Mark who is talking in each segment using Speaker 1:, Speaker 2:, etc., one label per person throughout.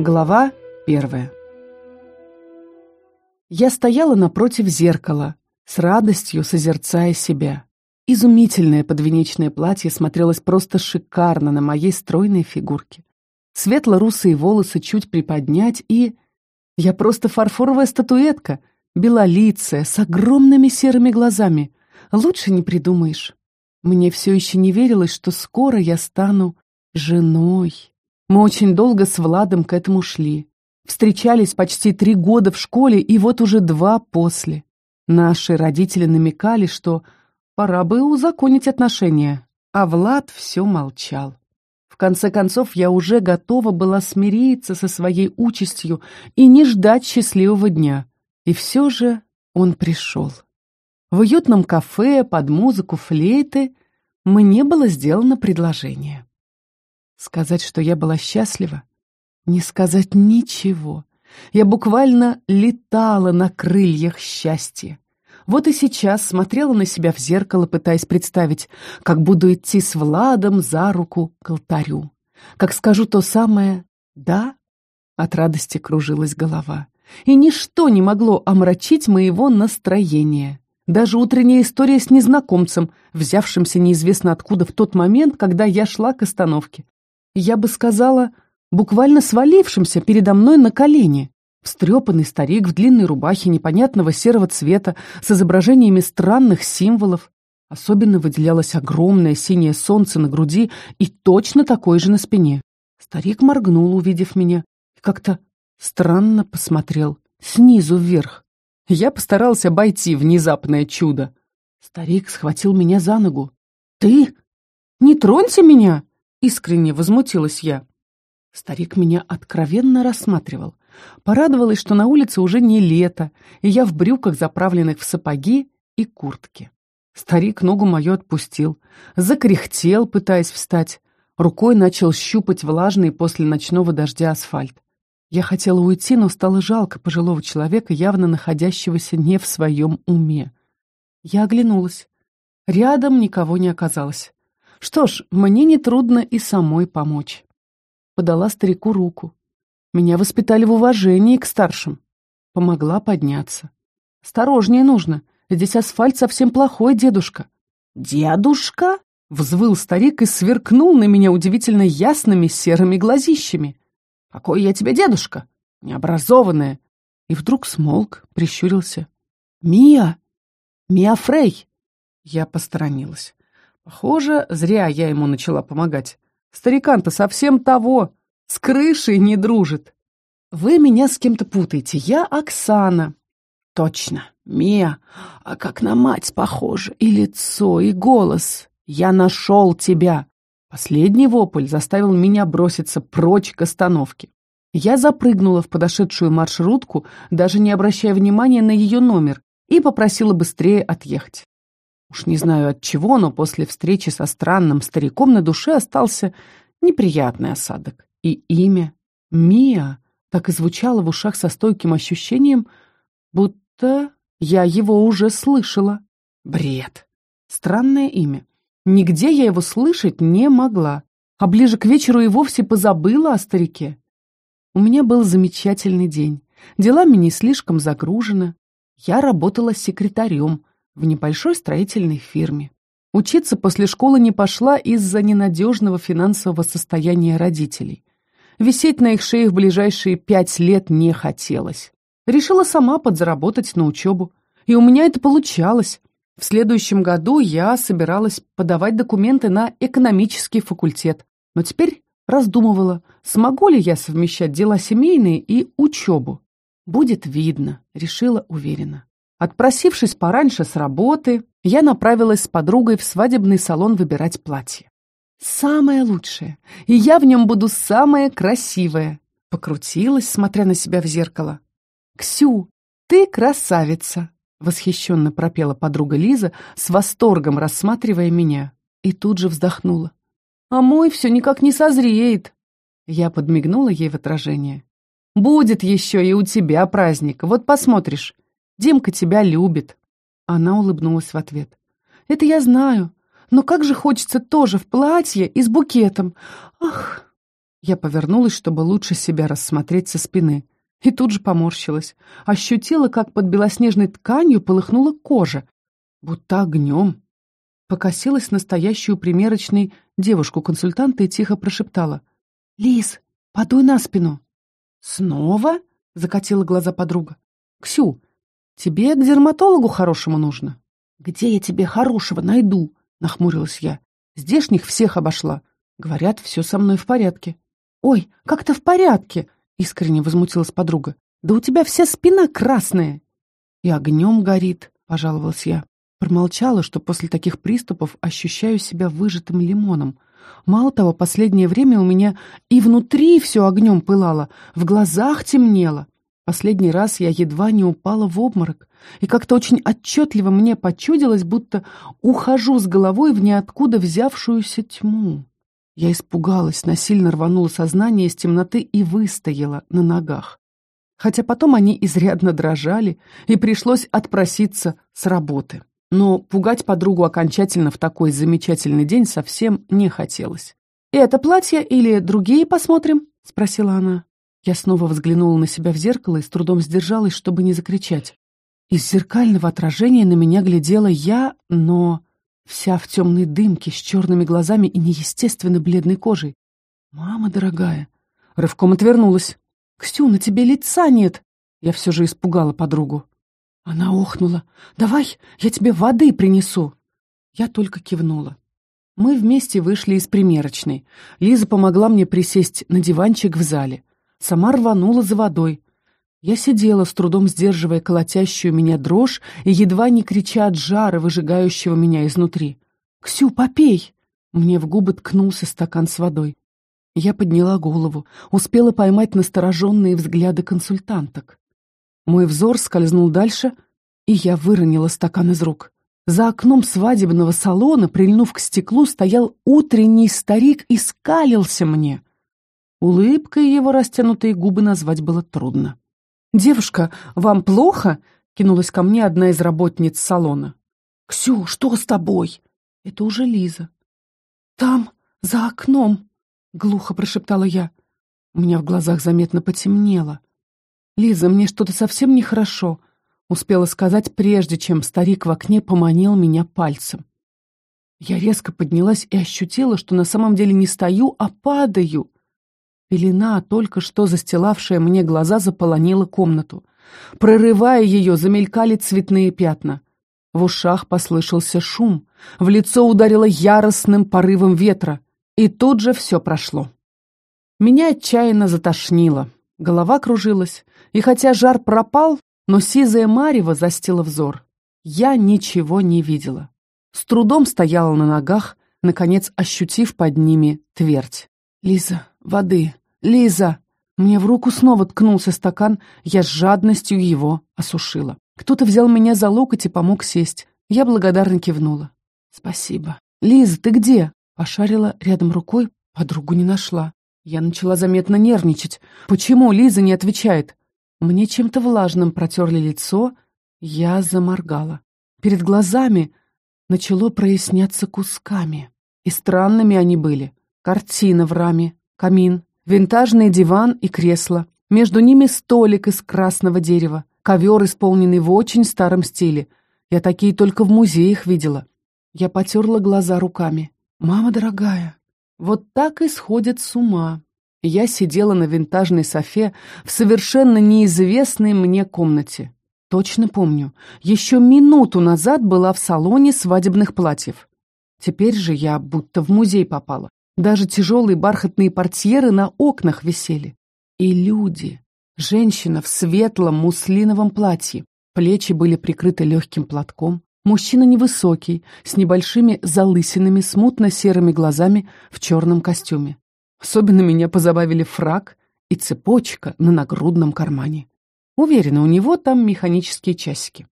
Speaker 1: Глава первая Я стояла напротив зеркала, с радостью созерцая себя. Изумительное подвенечное платье смотрелось просто шикарно на моей стройной фигурке. Светло-русые волосы чуть приподнять и... Я просто фарфоровая статуэтка, белолицая, с огромными серыми глазами. Лучше не придумаешь. Мне все еще не верилось, что скоро я стану женой. Мы очень долго с Владом к этому шли. Встречались почти три года в школе и вот уже два после. Наши родители намекали, что пора бы узаконить отношения, а Влад все молчал. В конце концов, я уже готова была смириться со своей участью и не ждать счастливого дня. И все же он пришел. В уютном кафе под музыку флейты мне было сделано предложение. Сказать, что я была счастлива? Не сказать ничего. Я буквально летала на крыльях счастья. Вот и сейчас смотрела на себя в зеркало, пытаясь представить, как буду идти с Владом за руку к алтарю. Как скажу то самое «да», от радости кружилась голова. И ничто не могло омрачить моего настроения. Даже утренняя история с незнакомцем, взявшимся неизвестно откуда в тот момент, когда я шла к остановке я бы сказала, буквально свалившимся передо мной на колени. Встрепанный старик в длинной рубахе непонятного серого цвета с изображениями странных символов. Особенно выделялось огромное синее солнце на груди и точно такое же на спине. Старик моргнул, увидев меня, и как-то странно посмотрел, снизу вверх. Я постарался обойти внезапное чудо. Старик схватил меня за ногу. «Ты? Не троньте меня!» Искренне возмутилась я. Старик меня откровенно рассматривал. Порадовалась, что на улице уже не лето, и я в брюках, заправленных в сапоги и куртке. Старик ногу мою отпустил, закряхтел, пытаясь встать. Рукой начал щупать влажный после ночного дождя асфальт. Я хотела уйти, но стало жалко пожилого человека, явно находящегося не в своем уме. Я оглянулась. Рядом никого не оказалось. Что ж, мне нетрудно и самой помочь. Подала старику руку. Меня воспитали в уважении к старшим. Помогла подняться. Осторожнее нужно, здесь асфальт совсем плохой, дедушка. Дедушка? Взвыл старик и сверкнул на меня удивительно ясными серыми глазищами. «Какой я тебе дедушка? Необразованная!» И вдруг смолк, прищурился. «Мия! Мия Фрей!» Я посторонилась. Похоже, зря я ему начала помогать. Старикан-то совсем того, с крышей не дружит. Вы меня с кем-то путаете, я Оксана. Точно, Мия, а как на мать похоже, и лицо, и голос. Я нашел тебя. Последний вопль заставил меня броситься прочь к остановке. Я запрыгнула в подошедшую маршрутку, даже не обращая внимания на ее номер, и попросила быстрее отъехать. Уж не знаю от чего, но после встречи со странным стариком на душе остался неприятный осадок. И имя Мия так и звучало в ушах со стойким ощущением, будто я его уже слышала. Бред. Странное имя. Нигде я его слышать не могла, а ближе к вечеру и вовсе позабыла о старике. У меня был замечательный день. Делами не слишком загружено. Я работала секретарем, в небольшой строительной фирме. Учиться после школы не пошла из-за ненадежного финансового состояния родителей. Висеть на их шее в ближайшие пять лет не хотелось. Решила сама подзаработать на учебу. И у меня это получалось. В следующем году я собиралась подавать документы на экономический факультет. Но теперь раздумывала, смогу ли я совмещать дела семейные и учебу. Будет видно, решила уверенно. Отпросившись пораньше с работы, я направилась с подругой в свадебный салон выбирать платье. «Самое лучшее, и я в нем буду самая красивая!» Покрутилась, смотря на себя в зеркало. «Ксю, ты красавица!» Восхищенно пропела подруга Лиза, с восторгом рассматривая меня. И тут же вздохнула. «А мой все никак не созреет!» Я подмигнула ей в отражение. «Будет еще и у тебя праздник, вот посмотришь. Димка тебя любит». Она улыбнулась в ответ. «Это я знаю, но как же хочется тоже в платье и с букетом. Ах!» Я повернулась, чтобы лучше себя рассмотреть со спины. И тут же поморщилась. Ощутила, как под белоснежной тканью полыхнула кожа, будто огнем. Покосилась настоящую примерочной девушку-консультанта и тихо прошептала. «Лиз, подуй на спину!» «Снова?» — закатила глаза подруга. «Ксю, тебе к дерматологу хорошему нужно». «Где я тебе хорошего найду?» — нахмурилась я. «Здешних всех обошла. Говорят, все со мной в порядке». «Ой, как-то в порядке!» — искренне возмутилась подруга. «Да у тебя вся спина красная!» «И огнем горит», — пожаловалась я. Промолчала, что после таких приступов ощущаю себя выжатым лимоном. Мало того, последнее время у меня и внутри все огнем пылало, в глазах темнело. Последний раз я едва не упала в обморок, и как-то очень отчетливо мне почудилось, будто ухожу с головой в ниоткуда взявшуюся тьму. Я испугалась, насильно рванула сознание из темноты и выстояла на ногах. Хотя потом они изрядно дрожали, и пришлось отпроситься с работы. Но пугать подругу окончательно в такой замечательный день совсем не хотелось. «Это платье или другие посмотрим?» — спросила она. Я снова взглянула на себя в зеркало и с трудом сдержалась, чтобы не закричать. Из зеркального отражения на меня глядела я, но вся в темной дымке, с черными глазами и неестественно бледной кожей. «Мама дорогая!» Рывком отвернулась. «Ксю, на тебе лица нет!» Я все же испугала подругу. Она охнула. «Давай, я тебе воды принесу!» Я только кивнула. Мы вместе вышли из примерочной. Лиза помогла мне присесть на диванчик в зале. Сама рванула за водой. Я сидела, с трудом сдерживая колотящую меня дрожь и едва не крича от жара, выжигающего меня изнутри. «Ксю, попей!» Мне в губы ткнулся стакан с водой. Я подняла голову, успела поймать настороженные взгляды консультанток. Мой взор скользнул дальше, и я выронила стакан из рук. За окном свадебного салона, прильнув к стеклу, стоял утренний старик и скалился мне. Улыбкой его растянутые губы назвать было трудно. «Девушка, вам плохо?» — кинулась ко мне одна из работниц салона. «Ксю, что с тобой?» «Это уже Лиза». «Там, за окном», — глухо прошептала я. У меня в глазах заметно потемнело. «Лиза, мне что-то совсем нехорошо», — успела сказать, прежде чем старик в окне поманил меня пальцем. Я резко поднялась и ощутила, что на самом деле не стою, а падаю. Пелена, только что застилавшая мне глаза, заполонила комнату. Прорывая ее, замелькали цветные пятна. В ушах послышался шум, в лицо ударило яростным порывом ветра, и тут же все прошло. Меня отчаянно затошнило, голова кружилась, и хотя жар пропал, но сизая марево застила взор. Я ничего не видела. С трудом стояла на ногах, наконец ощутив под ними твердь. «Лиза, воды!» «Лиза!» Мне в руку снова ткнулся стакан, я с жадностью его осушила. Кто-то взял меня за локоть и помог сесть. Я благодарно кивнула. «Спасибо». «Лиза, ты где?» Пошарила рядом рукой, подругу не нашла. Я начала заметно нервничать. Почему Лиза не отвечает? Мне чем-то влажным протерли лицо, я заморгала. Перед глазами начало проясняться кусками. И странными они были. Картина в раме, камин, Винтажный диван и кресло. Между ними столик из красного дерева. Ковер, исполненный в очень старом стиле. Я такие только в музеях видела. Я потерла глаза руками. «Мама дорогая, вот так и сходят с ума». Я сидела на винтажной софе в совершенно неизвестной мне комнате. Точно помню, еще минуту назад была в салоне свадебных платьев. Теперь же я будто в музей попала. Даже тяжелые бархатные портьеры на окнах висели. И люди. Женщина в светлом муслиновом платье. Плечи были прикрыты легким платком. Мужчина невысокий, с небольшими залысинами, смутно-серыми глазами в черном костюме. Особенно меня позабавили фраг и цепочка на нагрудном кармане. Уверена, у него там механические часики.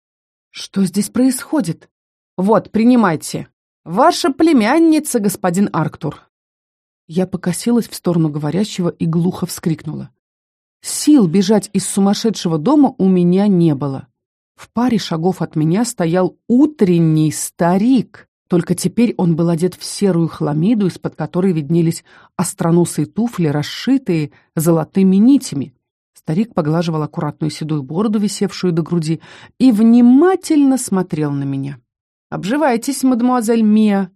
Speaker 1: Что здесь происходит? Вот, принимайте. Ваша племянница, господин Арктур. Я покосилась в сторону говорящего и глухо вскрикнула. Сил бежать из сумасшедшего дома у меня не было. В паре шагов от меня стоял утренний старик. Только теперь он был одет в серую хламиду, из-под которой виднелись остроносые туфли, расшитые золотыми нитями. Старик поглаживал аккуратную седую бороду, висевшую до груди, и внимательно смотрел на меня. «Обживайтесь, мадемуазель Мия,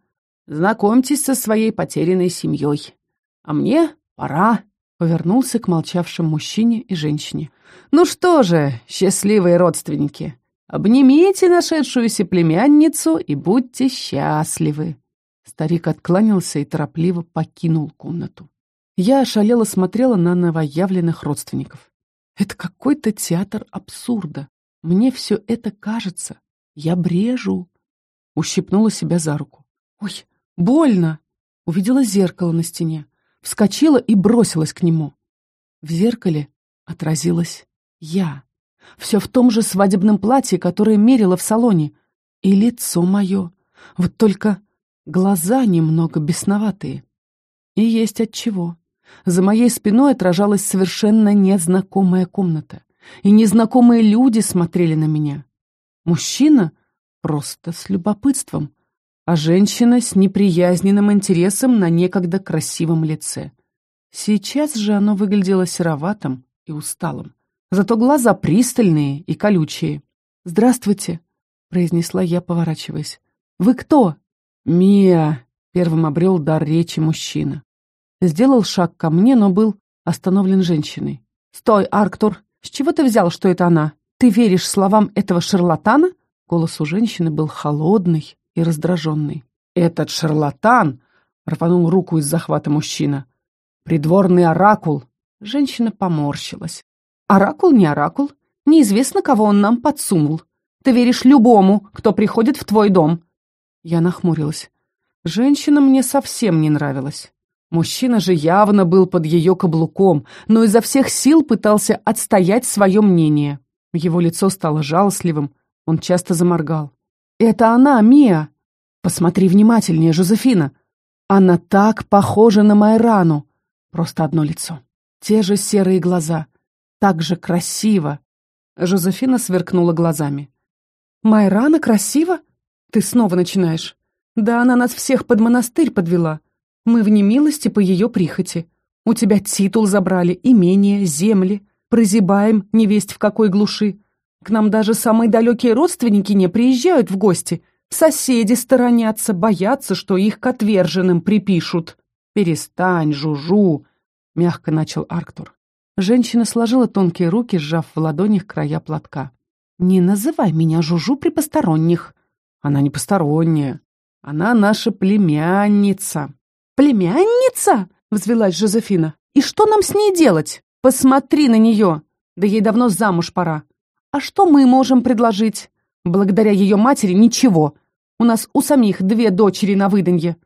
Speaker 1: знакомьтесь со своей потерянной семьей. А мне пора», — повернулся к молчавшим мужчине и женщине. «Ну что же, счастливые родственники, Обнимите нашедшуюся племянницу и будьте счастливы. Старик откланялся и торопливо покинул комнату. Я ошалело смотрела на новоявленных родственников. Это какой-то театр абсурда. Мне все это кажется. Я брежу. Ущипнула себя за руку. Ой, больно! Увидела зеркало на стене. Вскочила и бросилась к нему. В зеркале отразилась я. Все в том же свадебном платье, которое мерила в салоне. И лицо мое. Вот только глаза немного бесноватые. И есть от чего. За моей спиной отражалась совершенно незнакомая комната. И незнакомые люди смотрели на меня. Мужчина просто с любопытством, а женщина с неприязненным интересом на некогда красивом лице. Сейчас же оно выглядело сероватым и усталым. Зато глаза пристальные и колючие. «Здравствуйте», — произнесла я, поворачиваясь. «Вы кто?» «Мия», — первым обрел дар речи мужчина. Сделал шаг ко мне, но был остановлен женщиной. «Стой, Арктур! С чего ты взял, что это она? Ты веришь словам этого шарлатана?» Голос у женщины был холодный и раздраженный. «Этот шарлатан!» — рванул руку из захвата мужчина. «Придворный оракул!» Женщина поморщилась. Оракул не оракул. Неизвестно, кого он нам подсунул. Ты веришь любому, кто приходит в твой дом. Я нахмурилась. Женщина мне совсем не нравилась. Мужчина же явно был под ее каблуком, но изо всех сил пытался отстоять свое мнение. Его лицо стало жалостливым, он часто заморгал. «Это она, Мия!» «Посмотри внимательнее, Жозефина!» «Она так похожа на Майрану!» Просто одно лицо. Те же серые глаза, так же красиво!» Жозефина сверкнула глазами. «Майрана красиво? Ты снова начинаешь. Да она нас всех под монастырь подвела. Мы в немилости по ее прихоти. У тебя титул забрали, имение, земли. Прозябаем, невесть в какой глуши. К нам даже самые далекие родственники не приезжают в гости. Соседи сторонятся, боятся, что их к отверженным припишут. «Перестань, Жужу!» — мягко начал Арктур. Женщина сложила тонкие руки, сжав в ладонях края платка. «Не называй меня Жужу при посторонних». «Она не посторонняя. Она наша племянница». «Племянница?» — взвелась Жозефина. «И что нам с ней делать? Посмотри на нее! Да ей давно замуж пора. А что мы можем предложить? Благодаря ее матери ничего. У нас у самих две дочери на выданье.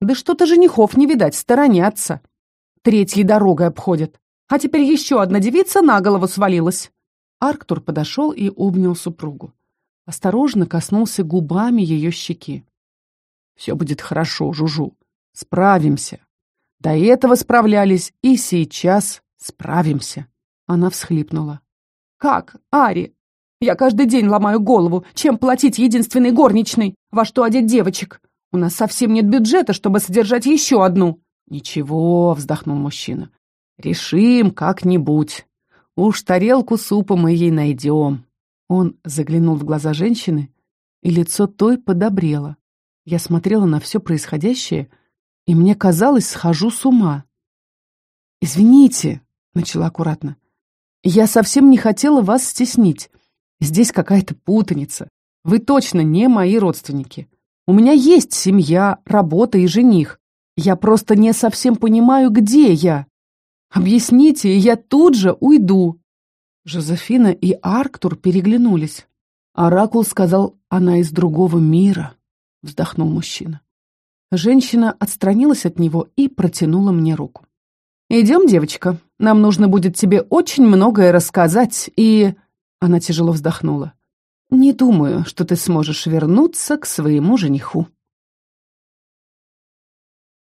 Speaker 1: Да что-то женихов не видать, сторонятся. Третьей дорогой обходят. А теперь еще одна девица на голову свалилась. Арктур подошел и обнял супругу. Осторожно коснулся губами ее щеки. «Все будет хорошо, Жужу. Справимся. До этого справлялись, и сейчас справимся». Она всхлипнула. «Как, Ари? Я каждый день ломаю голову, чем платить единственной горничной, во что одеть девочек. У нас совсем нет бюджета, чтобы содержать еще одну». «Ничего», — вздохнул мужчина. Решим как-нибудь. Уж тарелку супа мы ей найдем. Он заглянул в глаза женщины, и лицо той подобрело. Я смотрела на все происходящее, и мне казалось, схожу с ума. «Извините», — начала аккуратно, — «я совсем не хотела вас стеснить. Здесь какая-то путаница. Вы точно не мои родственники. У меня есть семья, работа и жених. Я просто не совсем понимаю, где я». Объясните, и я тут же уйду. Жозефина и Арктур переглянулись. Оракул сказал, она из другого мира, вздохнул мужчина. Женщина отстранилась от него и протянула мне руку. «Идем, девочка, нам нужно будет тебе очень многое рассказать, и...» Она тяжело вздохнула. «Не думаю, что ты сможешь вернуться к своему жениху».